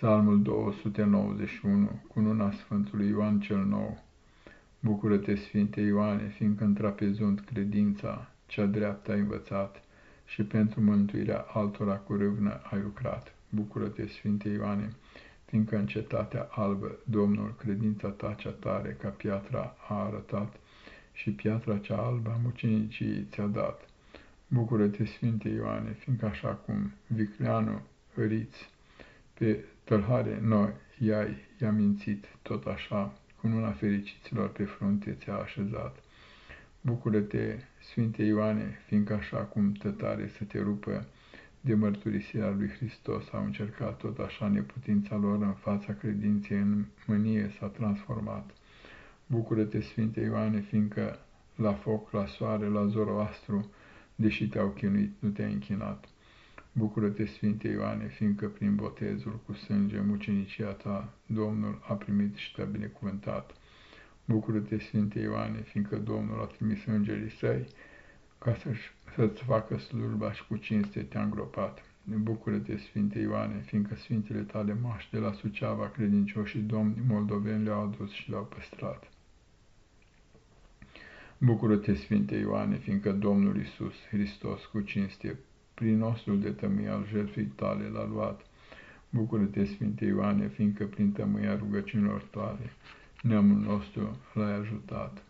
Psalmul 291, cununa Sfântului Ioan cel Nou. Bucură-te, Sfinte Ioane, fiindcă în trapezund credința cea dreaptă ai învățat și pentru mântuirea altora cu râvnă ai lucrat. Bucură-te, Sfinte Ioane, fiindcă în cetatea albă Domnul credința ta cea tare ca piatra a arătat și piatra cea albă a mucenicii ți-a dat. Bucură-te, Sfinte Ioane, fiindcă așa cum vicleanul îriți pe tălhare noi i-ai i-a mințit, tot așa, cu una fericiților pe frunte ți-a așezat. Bucură-te, Sfinte Ioane, fiindcă așa cum tătare să te rupă de mărturisirea lui Hristos au încercat, tot așa neputința lor în fața credinței în mânie s-a transformat. Bucură-te, Sfinte Ioane, fiindcă la foc, la soare, la zoroastru, deși te-au chinuit, nu te-ai închinat. Bucură-te, Sfinte Ioane, fiindcă prin botezul cu sânge mucenicia ta Domnul a primit și te-a binecuvântat. Bucură-te, Sfinte Ioane, fiindcă Domnul a trimis îngerii săi ca să-ți să facă slujba și cu cinste te-a îngropat. Bucură-te, Sfinte Ioane, fiindcă Sfintele tale mași de la Suceava credincioșii domni moldoveni le-au adus și le-au păstrat. Bucură-te, Sfinte Ioane, fiindcă Domnul Isus Hristos cu cinste prin nostru de tămâie al jertfei tale l-a luat. Bucură-te, Sfinte Ioane, fiindcă prin tămâia rugăciunilor tale neamul nostru l-ai ajutat.